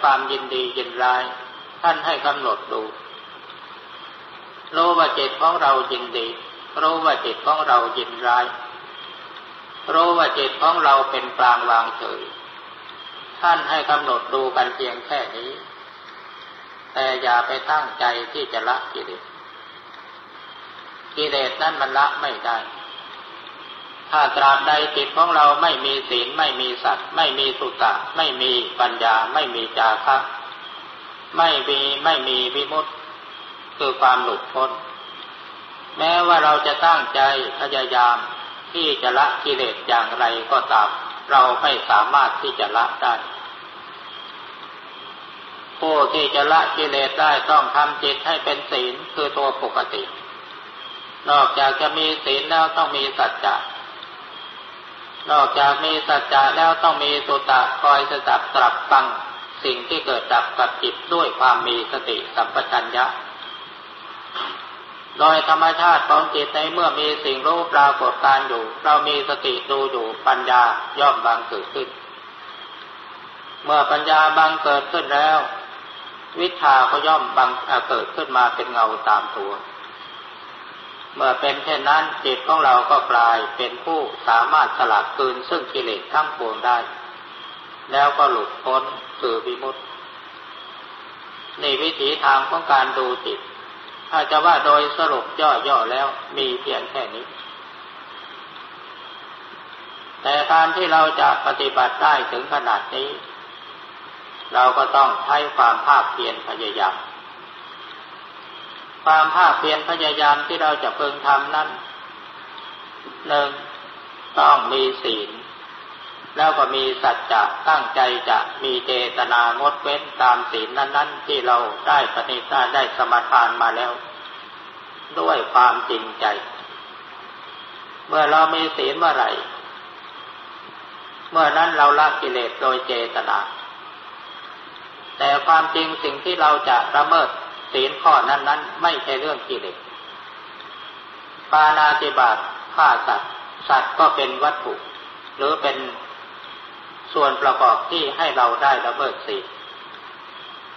ความยินดียินร้าย ท่านให้กำหนดดูรู้ว่าจิตของเรายินดี รู้ว่าจิตของเรายินร้าย รู้ว่าจิตของเราเป็นกลางวางเฉย ท่านให้กำหนดดูกันเพียงแค่นี้ แต่อย่าไปตั้งใจที่จะละกิเลสกิเลสนั้นมันละไม่ได้ ถ้าตราบใดจิตของเราไม่มีศีลไม่มีสัตว์ ไม่มีสุตะ ไม่มีปัญญา ไม่มีจาคะไม่มีไม่มีวิมุตติคือความหลุดพ้น แม้ว่าเราจะตั้งใจพยายามที่จะละกิเลสอย่างไรก็ตาม เราไม่สามารถที่จะละได้ผู้ที่จะละกิเลสได้ต้องทำจิตให้เป็นศีลคือตัวปกติ นอกจากจะมีศีลแล้วต้องมีสัจจะ นอกจากมีสัจจะแล้วต้องมีสุตะคอยสดับตรับฟังสิ่งที่เกิดดับกับจิตด้วยความมีสติสัมปชัญญะ โดยธรรมชาติของจิตในเมื่อมีสิ่งรู้ปรากฏการอยู่ เรามีสติดูอยู่ปัญญาย่อมบังเกิดขึ้น เมื่อปัญญาบังเกิดขึ้นแล้ว วิชาก็ย่อมบังเกิดขึ้นมาเป็นเงาตามตัว เมื่อเป็นเช่นนั้นจิตของเราก็กลายเป็นผู้สามารถสลัดคืนซึ่งกิเลสทั้งปวงได้ แล้วก็หลุดพ้นคือวิมุตตินี่วิถีทางของการดูจิตถ้าจะว่าโดยสรุปย่อๆแล้วมีเพียงแค่นี้ แต่การที่เราจะปฏิบัติได้ถึงขนาดนี้ เราก็ต้องใช้ความภาคเพียรพยายาม ความภาคเพียรพยายามที่เราจะพึงทำนั้นหนึ่งต้องมีศีล แล้วก็มีสัจจะตั้งใจจะมีเจตนางดเว้นตามศีลนั้น ๆ ที่เราได้ปฏิบัติได้สมทานมาแล้ว ด้วยความจริงใจ เมื่อเรามีศีลเมื่อไหร่ เมื่อนั้นเราละกิเลสโดยเจตนา แต่ความจริงสิ่งที่เราจะละเมิด ศีลข้อนั้นๆไม่ใช่เรื่องกิเลสปานาติบาตฆ่าสัตว์สัตว์ก็เป็นวัตถุ หรือเป็นส่วนประกอบที่ให้เราได้ละเมิดศีล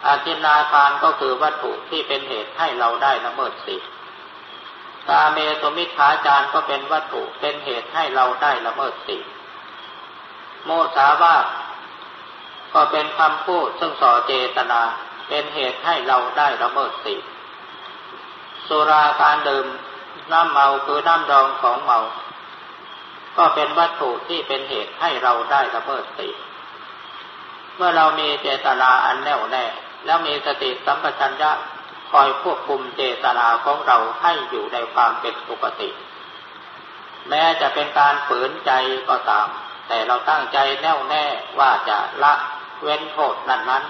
อาจินาทานก็คือวัตถุที่เป็นเหตุให้เราได้ละเมิดศีลกาเมตุมิขาจารก็เป็นวัตถุเป็นเหตุให้เราได้ละเมิดศีลโมสาวาก็เป็นคำพูดซึ่งส่อเจตนา เป็นเหตุให้เราได้ละเมิดศีลสุราการดื่มน้ำเมาคือน้ำดองของเมา ก็เป็นวัตถุที่เป็นเหตุให้เราได้ละเมิดศีลเมื่อเรามีเจตนาอันแน่วแน่ แล้วมีสติสัมปชัญญะคอยควบคุมเจตนาของเราให้อยู่ในความเป็นปกติ แม้จะเป็นการฝืนใจก็ตาม แต่เราตั้งใจแน่วแน่ว่าจะละเว้นโทษนั้นนั้น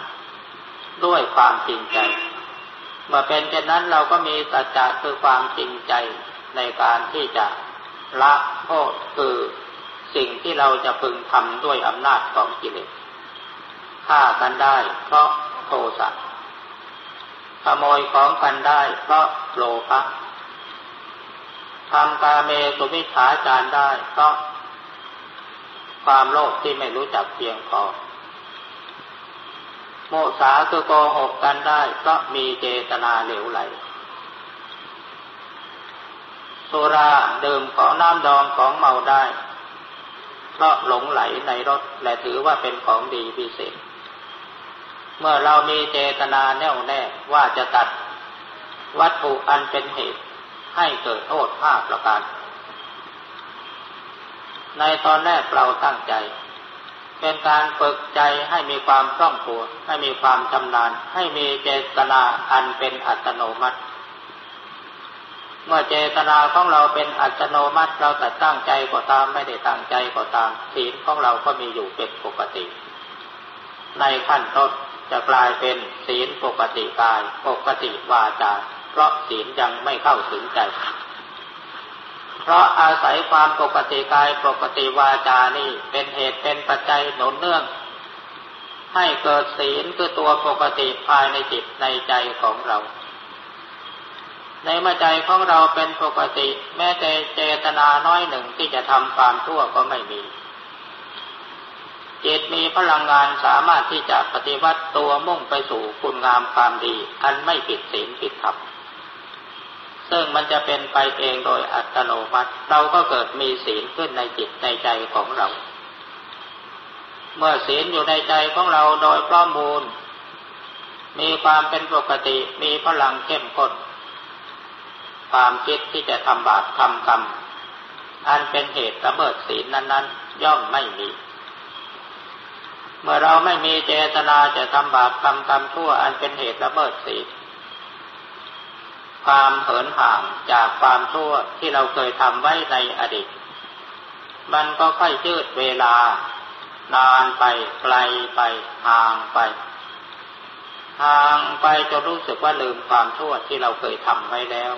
ด้วยความจริงใจ เมื่อเป็นเช่นนั้นเราก็มีสัจจะคือความจริงใจในการที่จะละโทษคือสิ่งที่เราจะพึงทำด้วยอำนาจของกิเลสฆ่ากันได้เพราะโทสะขโมยของกันได้เพราะโลภะทำกาเมสุมิขาจารได้เพราะความโลภที่ไม่รู้จักเพียงพอ โมสาคือโกหกกันได้เพราะมีเจตนาเหลวไหล สุราดื่มของน้ำดองของเมาได้ เพราะหลงไหลในรถและถือว่าเป็นของดีพิเศษ เมื่อเรามีเจตนาแน่วแน่ว่าจะตัดวัตถุอันเป็นเหตุให้เกิดโทษภาคประการ ในตอนแรกเราตั้งใจ เป็นการฝึกใจให้มีความคล่องตัว ให้มีความชำนาญ ให้มีเจตนาอันเป็นอัตโนมัติ เมื่อเจตนาของเราเป็นอัตโนมัติเราแต่ตั้งใจก็ตามไม่ได้ตั้งใจก็ตามศีลของเราก็มีอยู่เป็นปกติ ในขั้นต้นจะกลายเป็นศีลปกติกาย ปกติวาจาเพราะศีลยังไม่เข้าถึงใจ เพราะอาศัยความปกติกายปกติวาจานี่เป็นเหตุเป็นปัจจัยหนุนเนื่อง ให้เกิดศีลคือตัวปกติภายในจิตในใจของเรา ในเมื่อใจของเราเป็นปกติ แม้แต่เจตนาน้อยหนึ่งที่จะทำความชั่วก็ไม่มีจิตมีพลังงานสามารถที่จะปฏิวัติตัวมุ่งไปสู่คุณงามความดี อันไม่ผิดศีลผิดธรรม ซึ่งมันจะเป็นไปเองโดยอัตโนมัติ เราก็เกิดมีศีลขึ้นในจิตในใจของเรา เมื่อศีลอยู่ในใจของเราโดยพร้อมมูล มีความเป็นปกติมีพลังเข้มข้นความคิดที่จะทำบาปทำกรรม อันเป็นเหตุระเบิดศีลนั้น ๆ ย่อมไม่มี เมื่อเราไม่มีเจตนาจะทำบาปทำกรรมชั่วอันเป็นเหตุระเบิดศีล ความเหินห่างจากความชั่วที่เราเคยทำไว้ในอดีต มันก็ค่อยยืดเวลานานไปไกลไปห่างไปห่างไปจนรู้สึกว่าลืมความชั่วที่เราเคยทำไว้แล้ว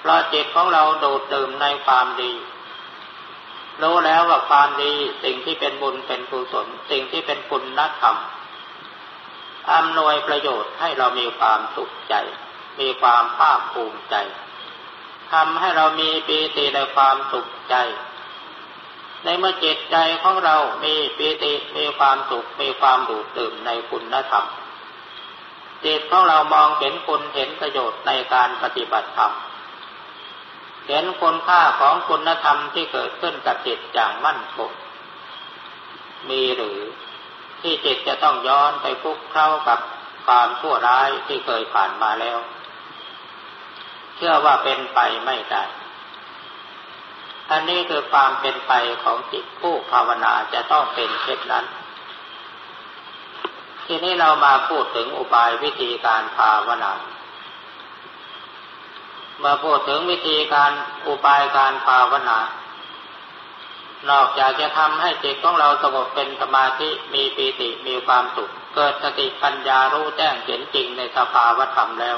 เพราะจิตของเราโดดดื่มในความดีรู้แล้วว่าความดีสิ่งที่เป็นบุญเป็นกุศลสิ่งที่เป็นคุณนักธรรมอำนวยประโยชน์ให้เรามีความสุขใจ มีความภาคภูมิใจทำให้เรามีปีติในความสุขใจ ในเมื่อจิตใจของเรามีปีติมีความสุขมีความดูดดื่มในคุณธรรมจิตของเรามองเห็นคุณเห็นประโยชน์ในการปฏิบัติธรรมเห็นคุณค่าของคุณธรรมที่เกิดขึ้นกับจิตอย่างมั่นคงมีหรือที่จิตจะต้องย้อนไปคุกเข้ากับความชั่วร้ายที่เคยผ่านมาแล้ว เชื่อว่าเป็นไปไม่ได้อันนี้คือความเป็นไปของจิตผู้ภาวนาจะต้องเป็นเช่นนั้น ทีนี้เรามาพูดถึงอุบายวิธีการภาวนามื่อพูดถึงวิธีการอุบายการภาวนา นอกจากจะทำให้จิตของเราสงบเป็นสมาธิมีปีติมีความสุข เกิดสติปัญญารู้แจ้งเห็นจริงในสภาวธรรมแล้ว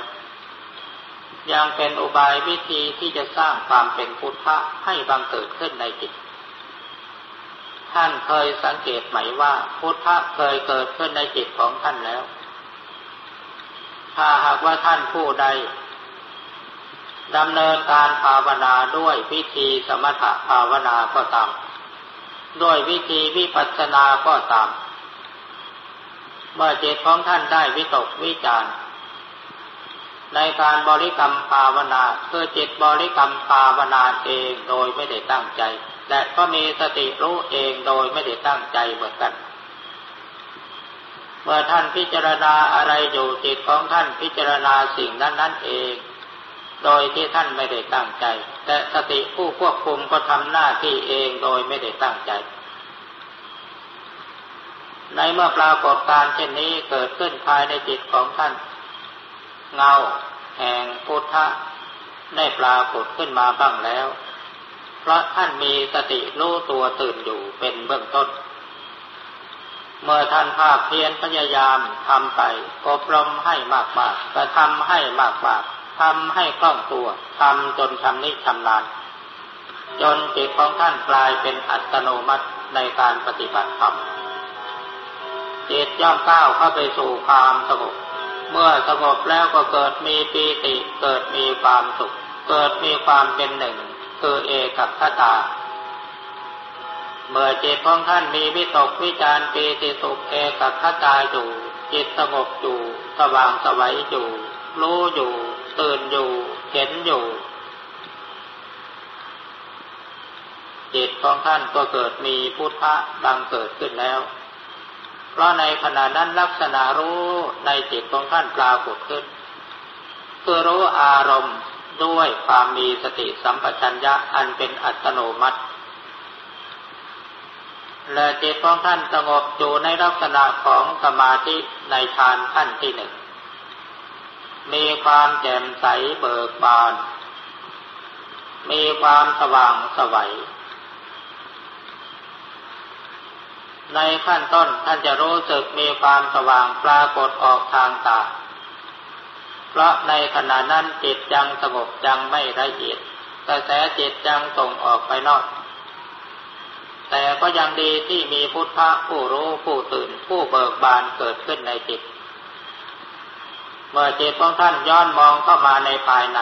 ยังเป็นอุบายวิธีที่จะสร้างความเป็นพุทธะให้บังเกิดขึ้นในจิต ท่านเคยสังเกตไหมว่าพุทธะเคยเกิดขึ้นในจิตของท่านแล้ว ถ้าหากว่าท่านผู้ใดดำเนินการภาวนาด้วยวิธีสมถภาวนาก็ตาม ด้วยวิธีวิปัสสนาก็ตาม เมื่อจิตของท่านได้วิตกวิจารณ์ ในการบริกรรมภาวนาคือจิตบริกรรมภาวนาเองโดยไม่ได้ตั้งใจ และก็มีสติรู้เองโดยไม่ได้ตั้งใจเหมือนกัน เมื่อท่านพิจารณาอะไรอยู่จิตของท่านพิจารณาสิ่งนั้นนั่นเอง โดยที่ท่านไม่ได้ตั้งใจ แต่สติผู้ควบคุมก็ทำหน้าที่เองโดยไม่ได้ตั้งใจในเมื่อปรากฏการเช่นนี้เกิดขึ้นภายในจิตของท่าน เงาแห่งพุทธะได้ปรากฏขึ้นมาบ้างแล้ว เพราะท่านมีสติรู้ตัวตื่นอยู่เป็นเบื้องต้น เมื่อท่านภาคเพียรพยายามทำไปอบรมให้มากๆกระทำให้มากๆทำให้คล่องตัวทำจนทำนิชำนาญจนจิตของท่านกลายเป็นอัตโนมัติในการปฏิบัติธรรมจิตย่อมก้าวเข้าไปสู่ความสงบ เมื่อสงบแล้วก็เกิดมีปีติ เกิดมีความสุข เกิดมีความเป็นหนึ่ง คือเอกับขตา เมื่อจิตของท่านมีวิตกวิจารปีติสุขเอกับขตาอยู่ จิตสงบอยู่ สว่างสวัยอยู่ รู้อยู่ตื่นอยู่ เห็นอยู่จิตของท่านก็เกิดมีพุทธะบังเกิดขึ้นแล้ว เพราะในขณะนั้นลักษณะรู้ในจิตของท่านปรากฏขึ้น คือรู้อารมณ์ด้วยความมีสติสัมปชัญญะอันเป็นอัตโนมัติและจิตของท่านสงบอยู่ในลักษณะของสมาธิในฌานขั้นที่หนึ่ง มีความแจ่มใสเบิกบาน มีความสว่างสวัย ในขั้นต้นท่านจะรู้สึกมีความสว่างปรากฏออกทางตา เพราะในขณะนั้นจิตยังสงบยังไม่ละเอียดกระแสจิตยังส่งออกไปนอก แต่ก็ยังดีที่มีพุทธะผู้รู้ผู้ตื่นผู้เบิกบานเกิดขึ้นในจิต เมื่อจิตของท่านย้อนมองเข้ามาในภายใน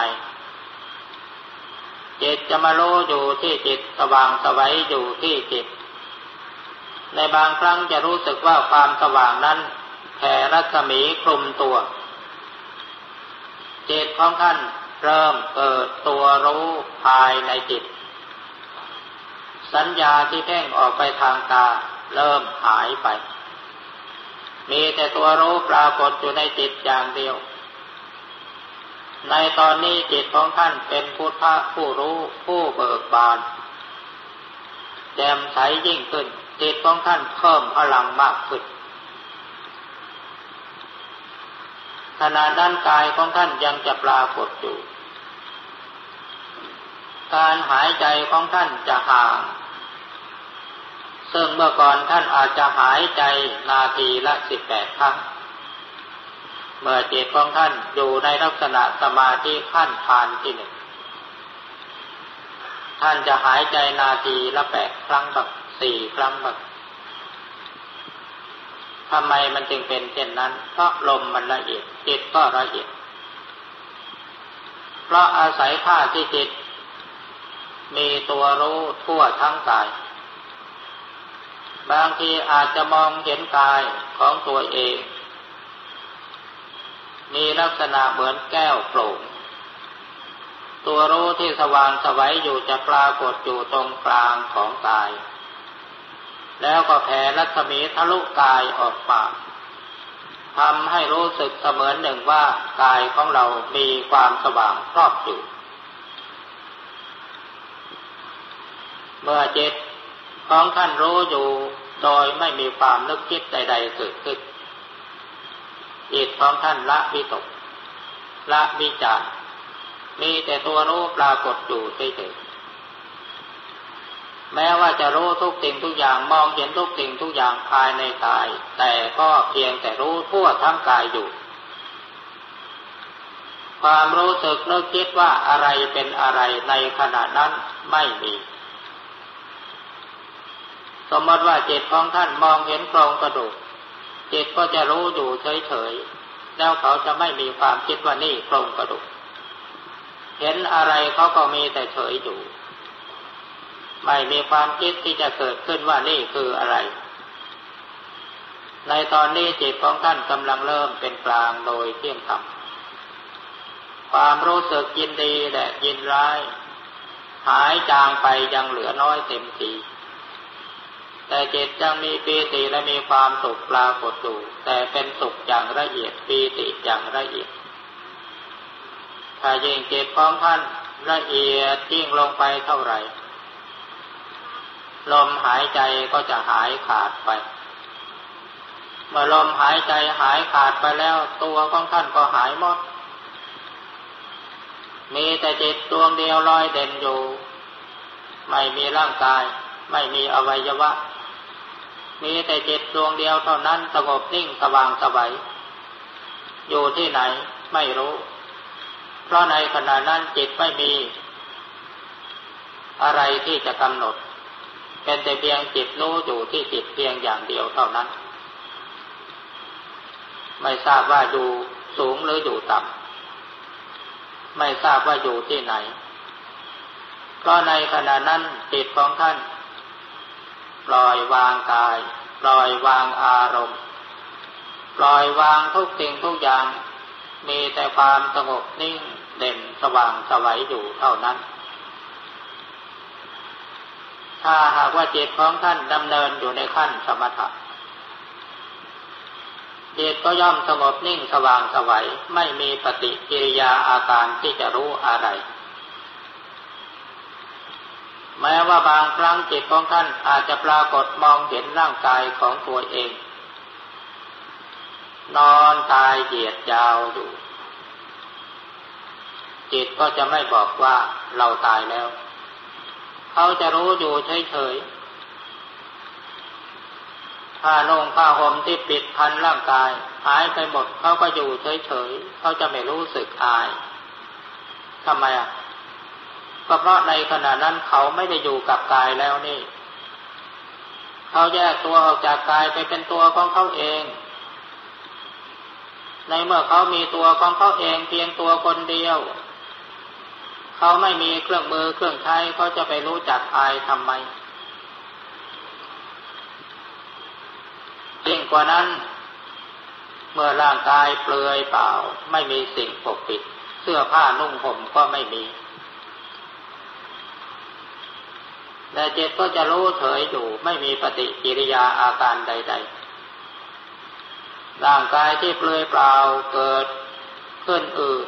จิตจะมารู้อยู่ที่จิตสว่างสวัยอยู่ที่จิต ในบางครั้งจะรู้สึกว่าความสว่างนั้นแผ่รัศมีคลุมตัว จิตของท่านเริ่มเกิดตัวรู้ภายในจิต สัญญาที่เพ่งออกไปทางตาเริ่มหายไป มีแต่ตัวรู้ปรากฏอยู่ในจิตอย่างเดียว ในตอนนี้จิตของท่านเป็นพุทธผู้รู้ผู้เบิกบานแจ่มใสยิ่งขึ้น จิตของท่านเพิ่มพลังมากขึ้นขณะด้านกายของท่านยังจะปรากฏอยู่ การหายใจของท่านจะห่าง ซึ่งเมื่อก่อนท่านอาจจะหายใจนาทีละสิบแปดครั้ง เมื่อจิตของท่านอยู่ในลักษณะสมาธิขั้นทานที่หนึ่ง ท่านจะหายใจนาทีละแปดครั้งบัก สี่ครั้งบักทำไมมันจึงเป็นเช่นนั้น เพราะลมมันละเอียดจิตก็ละเอียด เพราะอาศัยท่าที่จิต มีตัวรู้ทั่วทั้งกาย บางทีอาจจะมองเห็นกายของตัวเอง มีลักษณะเหมือนแก้วโปร่ง ตัวรู้ที่สว่างสวัยอยู่จะปรากฏอยู่ตรงกลางของกาย แล้วก็แผ่รัศมีทะลุกายออกมากทำให้รู้สึกเสมือนหนึ่งว่ากายของเรามีความสว่างครอบอยู่เมื่อจิตของท่านรู้อยู่โดยไม่มีความนึกคิดใด ๆ เกิดขึ้นจิตของท่านละวิตก ละวิจารมีแต่ตัวรู้ปรากฏอยู่เฉยๆ แม้ว่าจะรู้ทุกสิ่งทุกอย่างมองเห็นทุกสิ่งทุกอย่างภายในกาย แต่ก็เพียงแต่รู้ทั่วทั้งกายอยู่ ความรู้สึกนึกคิดว่าอะไรเป็นอะไรในขณะนั้นไม่มีสมมติว่าจิตของท่านมองเห็นโครงกระดูกจิตก็จะรู้อยู่เฉยๆแล้วเขาจะไม่มีความคิดว่านี่โครงกระดูกเห็นอะไรเขาก็มีแต่เฉยอยู่ ไม่มีความคิดที่จะเกิดขึ้นว่านี่คืออะไร ในตอนนี้จิตของท่านกำลังเริ่มเป็นกลางโดยเที่ยงธรรมความรู้สึกยินดีและยินร้าย หายจางไปยังเหลือน้อยเต็มทีแต่จิตยังมีปีติและมีความสุขปรากฏอยู่แต่เป็นสุขอย่างละเอียดปีติอย่างละเอียดถ้ายิ่งจิตของท่านละเอียดยิ่งลงไปเท่าไหร่ ลมหายใจก็จะหายขาดไปเมื่อลมหายใจหายขาดไปแล้ว ตัวของท่านก็หายหมด มีแต่จิตดวงเดียวลอยเด่นอยู่ ไม่มีร่างกาย ไม่มีอวัยวะ มีแต่จิตดวงเดียวเท่านั้นสงบนิ่งสว่างสวัย อยู่ที่ไหนไม่รู้ เพราะในขณะนั้นจิตไม่มี อะไรที่จะกำหนด เป็นแต่เพียงจิตรู้อยู่ที่จิตเพียงอย่างเดียวเท่านั้น ไม่ทราบว่าอยู่สูงหรืออยู่ต่ำไม่ทราบว่าอยู่ที่ไหน ก็ในขณะนั้นจิตของท่าน ปล่อยวางกาย ปล่อยวางอารมณ์ ปล่อยวางทุกสิ่งทุกอย่าง มีแต่ความสงบนิ่งเด่นสว่างสวัยอยู่เท่านั้น ถ้าหากว่าจิตของท่านดำเนินอยู่ในขั้นสมถะจิตก็ย่อมสงบนิ่งสว่างสวัยไม่มีปฏิกิริยาอาการที่จะรู้อะไร แม้ว่าบางครั้งจิตของท่านอาจจะปรากฏมองเห็นร่างกายของตัวเอง นอนตายเหยียดยาวอยู่จิตก็จะไม่บอกว่าเราตายแล้ว เขาจะรู้อยู่เฉยๆผ้านุ่งผ้าห่มที่ปิดพันร่างกายหายไปหมดเขาก็อยู่เฉยๆเขาจะไม่รู้สึกอายทำไมอะก็เพราะในขณะนั้นเขาไม่ได้อยู่กับกายแล้วนี่ เขาแยกตัวออกจากกายไปเป็นตัวของเขาเอง ในเมื่อเขามีตัวของเขาเองเพียงตัวคนเดียว เขาไม่มีเครื่องมือเครื่องใช้เขาจะไปรู้จักอายทำไมยิ่งกว่านั้น เมื่อร่างกายเปลือยเปล่า ไม่มีสิ่งปกปิด เสื้อผ้านุ่งห่มก็ไม่มี แต่เจิตก็จะรู้เฉยอยู่ไม่มีปฏิกิริยาอาการใด ๆ ร่างกายที่เปลือยเปล่าเกิดขึ้นอืด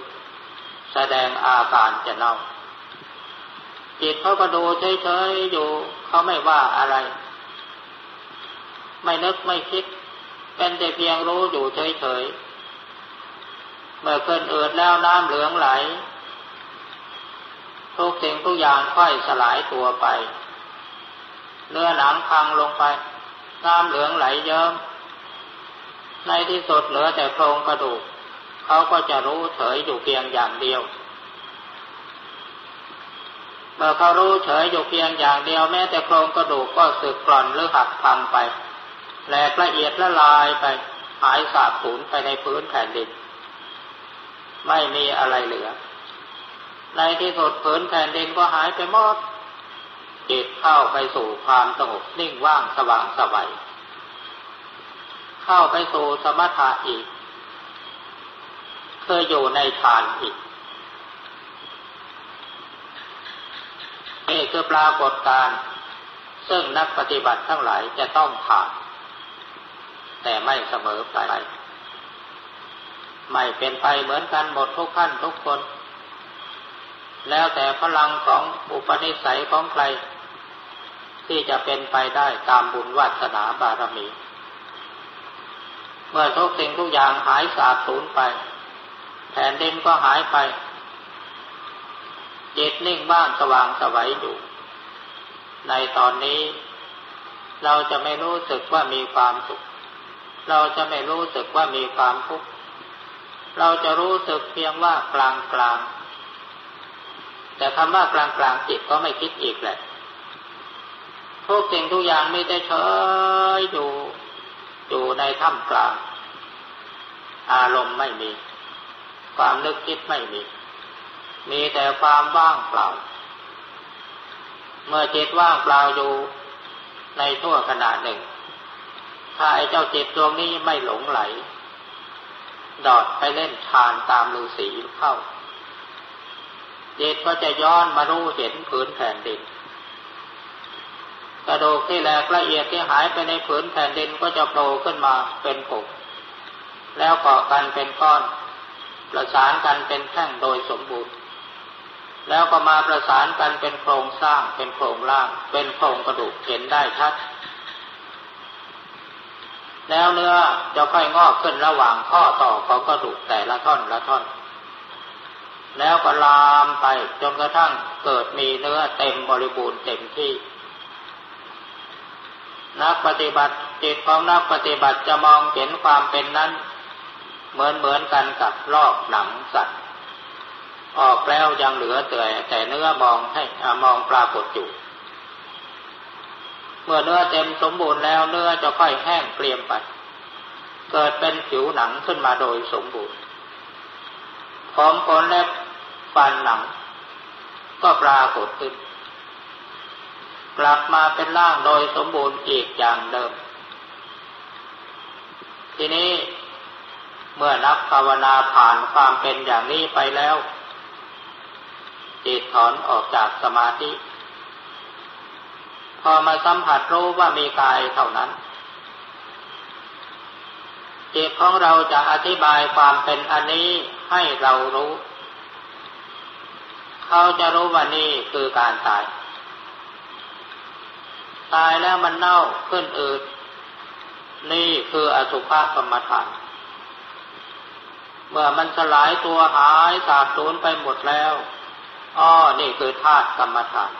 แสดงอาการจะเน่าจิตเขาก็ดูเฉยๆอยู่ เขาไม่ว่าอะไร ไม่นึกไม่คิด เป็นแต่เพียงรู้อยู่เฉยๆเมื่อเกินเอืดแล้วน้ำเหลืองไหล ทุกสิ่งทุกอย่างค่อยสลายตัวไป เนื้อหนังพังลงไป น้ำเหลืองไหลเยิ้มในที่สุดเหลือแต่โครงกระดูก เขาก็จะรู้เฉยอยู่เพียงอย่างเดียว เมื่อเขารู้เฉยอยู่เพียงอย่างเดียวแม้แต่โครงกระดูกก็สึกกร่อนหรือหักพังไปแหลกละเอียดละลายไปหายสาบสูญไปในพื้นแผ่นดิน ไม่มีอะไรเหลือ ในที่สุดพื้นแผ่นดินก็หายไปหมดจิตเข้าไปสู่ความสงบนิ่งว่างสว่างสวัยเข้าไปสู่สมถะอีก คยอยู่ในฌานอีก นี่คือปรากฏการซึ่งนักปฏิบัติทั้งหลายจะต้องผ่าน แต่ไม่เสมอไป ไม่เป็นไปเหมือนกันหมดทุกขั้นทุกคน แล้วแต่พลังของอุปนิสัยของใคร ที่จะเป็นไปได้ตามบุญวัฒนาบารมี เมื่อทุกสิ่งทุกอย่างหายสาบสูญไป แผ่นดินก็หายไปจิตนิ่งบ้างสว่างสวัยอยู่ ในตอนนี้ เราจะไม่รู้สึกว่ามีความสุข เราจะไม่รู้สึกว่ามีความทุกข์ เราจะรู้สึกเพียงว่ากลางกลาง แต่คำว่ากลางกลางจิตก็ไม่คิดอีกแหละทุกสิ่งทุกอย่างไมีแต่เฉยอยู่อยู่ในท่ามกลาง อารมณ์ไม่มี ความนึกคิดไม่มี มีแต่ความว่างเปล่า เมื่อจิตว่างเปล่าอยู่ในทั่วขณะหนึ่ง ถ้าไอ้เจ้าจิตดวงนี้ไม่หลงไหล ดอดไปเล่นทานตามฤาษีเข้าจิตก็จะย้อนมารู้เห็นผืนแผ่นดินกระดูกที่แหลกละเอียดที่หายไปในผืนแผ่นดินก็จะโผล่ขึ้นมาเป็นผงแล้วเกาะกันเป็นก้อน ประสานกันเป็นแท่งโดยสมบูรณ์ แล้วก็มาประสานกันเป็นโครงสร้างเป็นโครงล่าง เป็นโครงกระดูกเห็นได้ชัด แล้วเนื้อจะค่อยงอกขึ้นระหว่างข้อต่อของกระดูกแต่ละท่อนละท่อน แล้วก็ลามไปจนกระทั่งเกิดมีเนื้อเต็มบริบูรณ์เต็มที่นักปฏิบัติจิตของนักปฏิบัติจะมองเห็นความเป็นนั้น เหมือนเหมือนกันกับรอบหนังสัตว์ ออกแล้วยังเหลือแต่แต่เนื้อมองให้มองปรากฏอยู่ เมื่อเนื้อเต็มสมบูรณ์แล้วเนื้อจะค่อยแห้งเกรียมไป เกิดเป็นผิวหนังขึ้นมาโดยสมบูรณ์ผมขนเล็บฟันหนัง ก็ปรากฏขึ้น กลับมาเป็นร่างโดยสมบูรณ์อีกอย่างเดิม ทีนี้ เมื่อนักภาวนาผ่านความเป็นอย่างนี้ไปแล้ว จิตถอนออกจากสมาธิ พอมาสัมผัสรู้ว่ามีกายเท่านั้น จิตของเราจะอธิบายความเป็นอันนี้ให้เรารู้ เขาจะรู้ว่านี่คือการตาย ตายแล้วมันเน่าขึ้นอืดนี่คืออสุภกรรมฐาน เมื่อมันสลายตัวหายสาบสูญไปหมดแล้วอ๋อนี่คือธาตุกรรมฐาน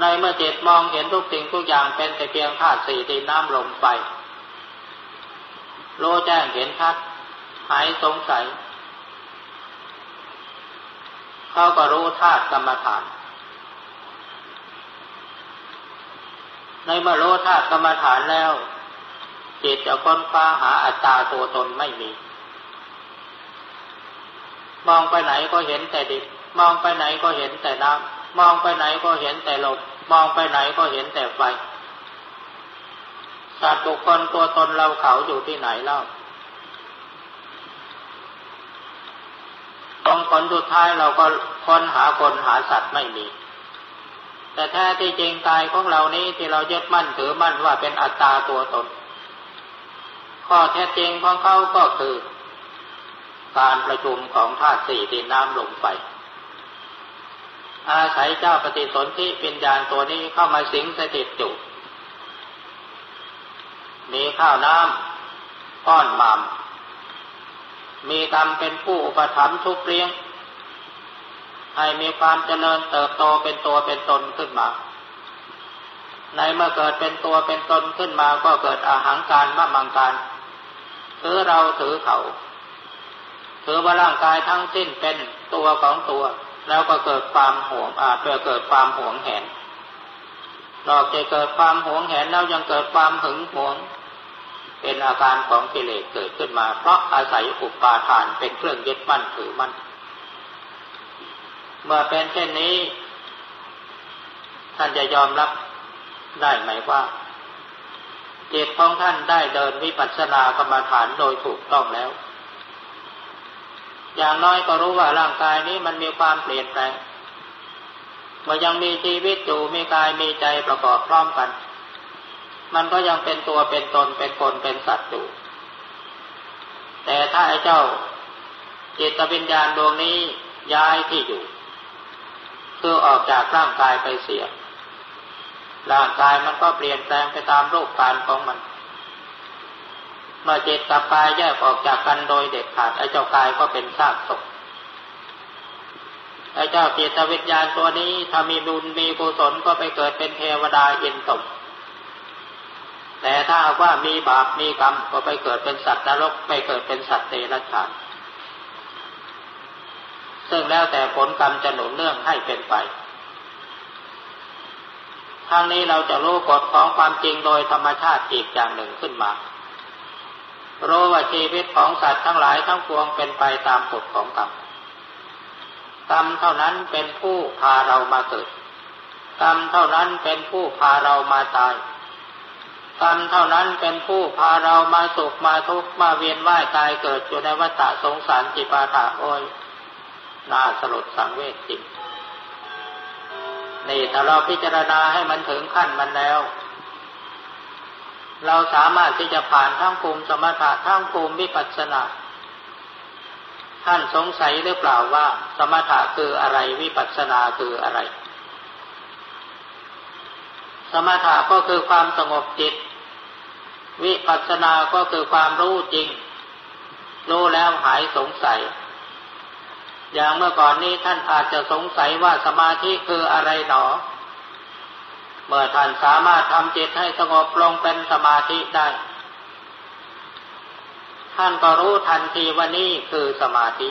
ในเมื่อจิตมองเห็นทุกสิ่งทุกอย่างเป็นแต่เพียงธาตุสี่ดินน้ำลมไฟโลแจ้งเห็นชัดหายสงสัย เขาก็รู้ธาตุกรรมฐาน ในเมื่อรู้ธาตุกรรมฐานแล้ว จิตจะค้นคว้าหาอัตตาตัวตนไม่มี มองไปไหนก็เห็นแต่ดินมองไปไหนก็เห็นแต่น้ำมองไปไหนก็เห็นแต่ลมมองไปไหนก็เห็นแต่ไฟสัตว์บุคคลตัวตนเราเขาอยู่ที่ไหนเล่าตรงผลสุดท้ายเราก็ค้นหาคนหาสัตว์ไม่มี แต่แท้ที่จริงกายของเรานี้ที่เรายึดมั่นถือมั่นว่าเป็นอัตตาตัวตน ข้อแท้จริงของเขาก็คือ การประชุมของธาตุสี่ดินน้ำลมไฟอาศัยเจ้าปฏิสนธิปิญญาณตัวนี้เข้ามาสิงสถิตอยู่มีข้าวน้ำป้อนมามมีกรรมเป็นผู้อุปถัมภ์ทุกเลี้ยง ให้มีความเจริญเติบโตเป็นตัวเป็นตนขึ้นมา ในเมื่อเกิดเป็นตัวเป็นตนขึ้นมาก็เกิดอาหางการมะมังการ ถือเราถือเขาถือว่าร่างกายทั้งสิ้นเป็นตัวของตัว แล้วก็เกิดความหวงอาจจะเกิดความหวงแหนนอกจากเกิดความหวงแหนแล้วยังเกิดความหึงหวง เป็นอาการของกิเลสเกิดขึ้นมา เพราะอาศัยอุปาทานเป็นเครื่องยึดมั่นถือมั่นเมื่อเป็นเช่นนี้ ท่านจะยอมรับได้ไหมว่า จิตของท่านได้เดินวิปัสสนากรรมฐานโดยถูกต้องแล้ว อย่างน้อยก็รู้ว่าร่างกายนี้มันมีความเปลี่ยนแปลงเมื่อยังมีชีวิตอยู่มีกายมีใจประกอบพร้อมกัน มันก็ยังเป็นตัวเป็นตนเป็นคนเป็นสัตว์อยู่แต่ถ้าไอ้เจ้าจิตวิญญาณดวงนี้ย้ายที่อยู่ คือออกจากร่างกายไปเสีย ร่างกายมันก็เปลี่ยนแปลงไปตามรูปการของมัน เมื่อจิตกับกายแยกออกจากกันโดยเด็ดขาดไอ้เจ้ากายก็เป็นซากศพไอ้เจ้าจิตวิญญาณตัวนี้ถ้ามีบุญมีกุศลก็ไปเกิดเป็นเทวดาเอินตมแต่ถ้าว่ามีบาปมีกรรมก็ไปเกิดเป็นสัตว์นรกไปเกิดเป็นสัตว์เดรัจฉานซึ่งแล้วแต่ผลกรรมจะหนุนเนื่องให้เป็นไป ทางนี้เราจะรู้กฎของความจริงโดยธรรมชาติอีกอย่างหนึ่งขึ้นมา รู้ว่าชีวิตของสัตว์ทั้งหลายทั้งปวงเป็นไปตามกฎของกรรม กรรมเท่านั้นเป็นผู้พาเรามาเกิด กรรมเท่านั้นเป็นผู้พาเรามาตาย กรรมเท่านั้นเป็นผู้พาเรามาสุขมาทุกข์มาเวียนว่ายตายเกิดอยู่ในวัฏสงสารจิปาถะโอยน่าสลดสังเวชจริง นี่ถ้าเราพิจารณาให้มันถึงขั้นมันแล้ว เราสามารถที่จะผ่านทั้งภูมิสมถะทั้งภูมิวิปัสสนาท่านสงสัยหรือเปล่าว่า สมถะคืออะไรวิปัสสนาคืออะไร สมถะก็คือความสงบจิต วิปัสสนาก็คือความรู้จริง รู้แล้วหายสงสัย อย่างเมื่อก่อนนี้ท่านอาจจะสงสัยว่าสมาธิคืออะไรหนอ เมื่อท่านสามารถทำจิตให้สงบลงเป็นสมาธิได้ ท่านก็รู้ทันทีว่านี่คือสมาธิ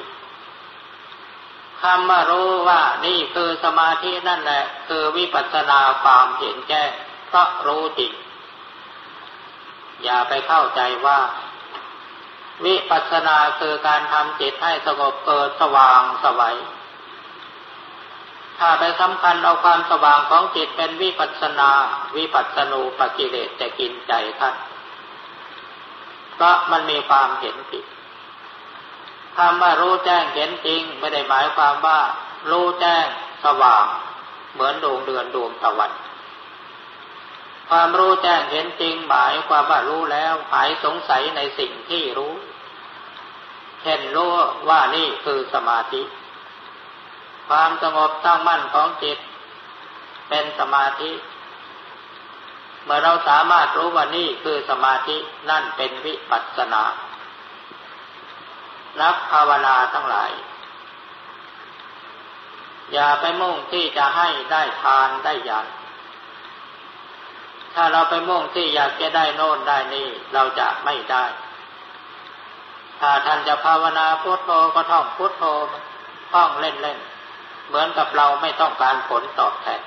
คำว่ารู้ว่านี่คือสมาธินั่นแหละ คือวิปัสสนาความเห็นแจ้งเพราะรู้จริงอย่าไปเข้าใจว่า วิปัสสนาคือการทำจิตให้สงบเกิดสว่างสวัย ถ้าไปสำคัญเอาความสว่างของจิตเป็นวิปัสสนา วิปัสสนูปกิเลสจะกินใจท่านเพราะมันมีความเห็นผิดคำว่ารู้แจ้งเห็นจริงไม่ได้หมายความว่า รู้แจ้งสว่าง เหมือนดวงเดือนดวงตะวัน ความรู้แจ้งเห็นจริงหมายความว่ารู้แล้วหายสงสัยในสิ่งที่รู้ เช่นรู้ว่านี่คือสมาธิ ความสงบตั้งมั่นของจิต เป็นสมาธิ เมื่อเราสามารถรู้ว่านี่คือสมาธินั่นเป็นวิปัสสนา นักภาวนาทั้งหลาย อย่าไปมุ่งที่จะให้ได้ทานได้ยาน ถ้าเราไปมุ่งที่อยากจะได้โน่นได้นี่ เราจะไม่ได้ ถ้าท่านจะภาวนาพุทโธก็ท่องพุทโธท่องเล่นเล่นเหมือนกับเราไม่ต้องการผลตอบแทน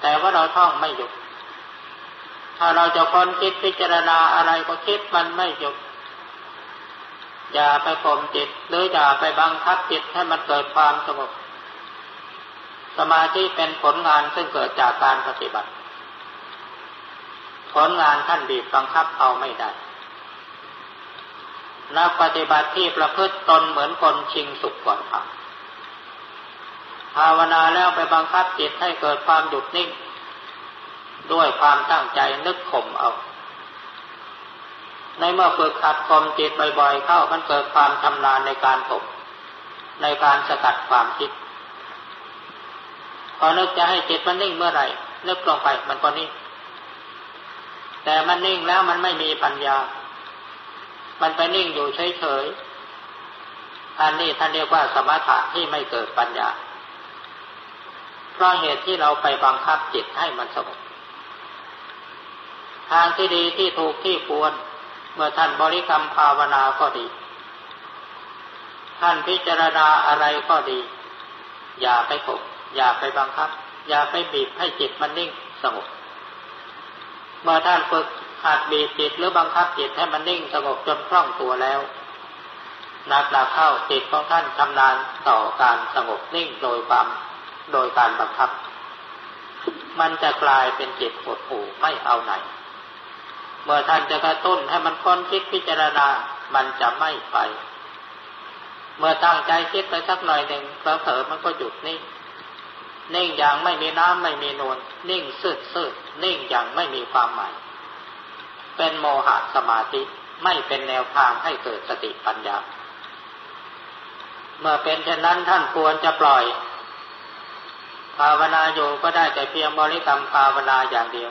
แต่ว่าเราท่องไม่หยุด ถ้าเราจะคนคิดพิจารณาอะไรก็คิดมันไม่หยุด อย่าไปข่มจิต หรืออย่าไปบังคับจิตให้มันเกิดความสงบ สมาธิเป็นผลงานซึ่งเกิดจากการปฏิบัติ ผลงานท่านบีบบังคับเอาไม่ได้ นักปฏิบัติที่ประพฤติตนเหมือนคนชิงสุขก่อนทำภาวนาแล้วไปบังคับจิตให้เกิดความหยุดนิ่ง ด้วยความตั้งใจนึกข่มเอา ในเมื่อฝึกขัดข่มจิตบ่อยๆ เข้ามันเกิดความชำนาญในการข่มในการสกัดความคิด พอนึกจะให้จิตมันนิ่งเมื่อไหร่นึกลงไปมันก็นิ่ง แต่มันนิ่งแล้วมันไม่มีปัญญา มันไปนิ่งอยู่เฉยๆอันนี้ท่านเรียกว่าสมถะที่ไม่เกิดปัญญา เพราะเหตุที่เราไปบังคับจิตให้มันสงบ ทางที่ดีที่ถูกที่ควร เมื่อท่านบริกรรมภาวนาก็ดี ท่านพิจารณาอะไรก็ดี อย่าไปกดอย่าไปบังคับ อย่าไปบีบให้จิตมันนิ่งสงบ เมื่อท่านฝึกหัดบีบจิตหรือบังคับจิตให้มันนิ่งสงบจนคล่องตัวแล้วนักหนักเข้าจิตของท่านชำนาญต่อการสงบนิ่งโดยความโดยการบังคับ มันจะกลายเป็นจิตหดหู่ไม่เอาไหน เมื่อท่านจะกระตุ้นให้มันค้นคิดพิจารณา มันจะไม่ไป เมื่อตั้งใจคิดไปสักหน่อยหนึ่งเผลอมันก็หยุดนิ่ง นิ่งอย่างไม่มีน้ำไม่มีนวลนิ่งสืดสืดนิ่งอย่างไม่มีความหมาย เป็นโมหะสมาธิไม่เป็นแนวทางให้เกิดสติปัญญา เมื่อเป็นเช่นนั้นท่านควรจะปล่อย ภาวนาอยู่ก็ได้แต่เพียงบริกรรมภาวนาอย่างเดียว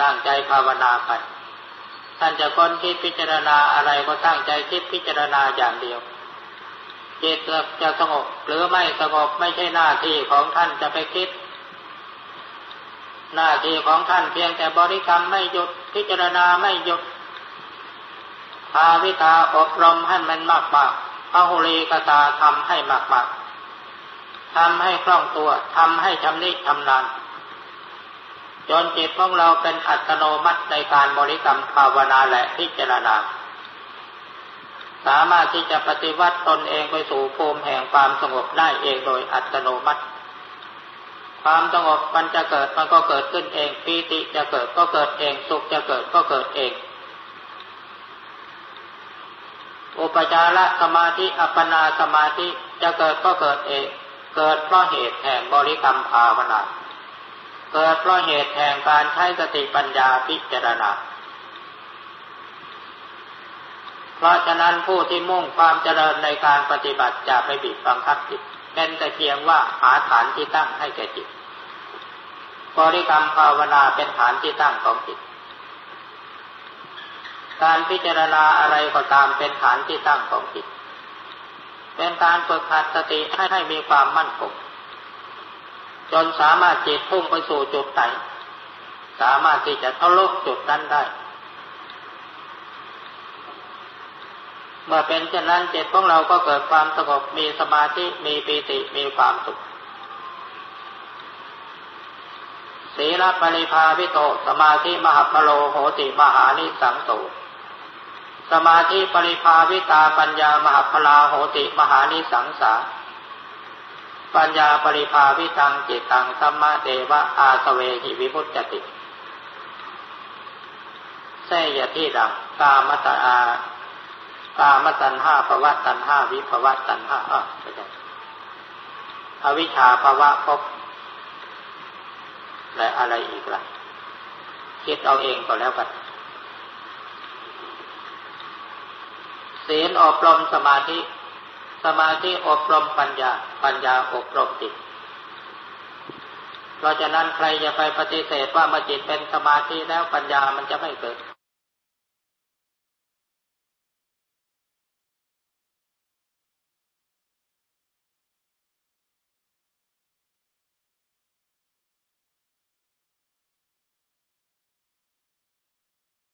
ตั้งใจภาวนาไปท่านจะค้นคิดพิจารณาอะไรก็ตั้งใจคิดพิจารณาอย่างเดียว จิตจะสงบหรือไม่สงบไม่ใช่หน้าที่ของท่านจะไปคิด หน้าที่ของท่านเพียงแต่บริกรรมไม่หยุดพิจารณาไม่หยุดภาวิตาอบรมให้มันมากมากพหุลีกตาทำให้มากมากทำให้คล่องตัวทำให้ชำนิชำนาญจนจิตของเราเป็นอัตโนมัติในการบริกรรมภาวนาและพิจารณา สามารถที่จะปฏิวัติตนเองไปสู่ภูมิแห่งความสงบได้เองโดยอัตโนมัติ ความสงบมันจะเกิดมันก็เกิดขึ้นเองปีติจะเกิดก็เกิดเองสุขจะเกิดก็เกิดเองอุปจารสมาธิอัปปนาสมาธิจะเกิดก็เกิดเอง เกิดเพราะเหตุแห่งบริกรรมภาวนา เกิดเพราะเหตุแห่งการใช้สติปัญญาพิจารณา เพราะฉะนั้นผู้ที่มุ่งความเจริญในการปฏิบัติจะไปบีบบังคับจิตเป็นแต่เพียงว่าหาฐานที่ตั้งให้แก่จิตบริกรรมภาวนาเป็นฐานที่ตั้งของจิต การพิจารณาอะไรก็ตามเป็นฐานที่ตั้งของจิต เป็นการฝึกหัดสติให้ให้มีความมั่นคงจนสามารถจิตพุ่งไปสู่จุดไหนสามารถที่จะทะลุจุดนั้นได้ เมื่อเป็นเช่นนั้นจิตของเราก็เกิดความสงบมีสมาธิมีปีติมีความสุขศีลปริภาวิโต สมาธิมหพโลโหติมหานิสังโตสมาธิปริภาวิตาปัญญามหพลาโหติมหานิสังสา ปัญญาปริภาวิตังจิตตังสัมมาเดวะอาสเวหิวิมุตติเสยที่ดังกามตาา กามตัณห้าภวะตัณห้าวิภวะตัณห้าอะไม่ใช่อวิชชาภวะภพและอะไรอีกล่ะ คิดเอาเองก็แล้วกันศีลอบรมสมาธิ สมาธิอบรมปัญญา ปัญญาอบรมจิตเพราะฉะนั้นใครจะไปปฏิเสธว่าเมื่อจิตเป็นสมาธิแล้วปัญญามันจะไม่เกิด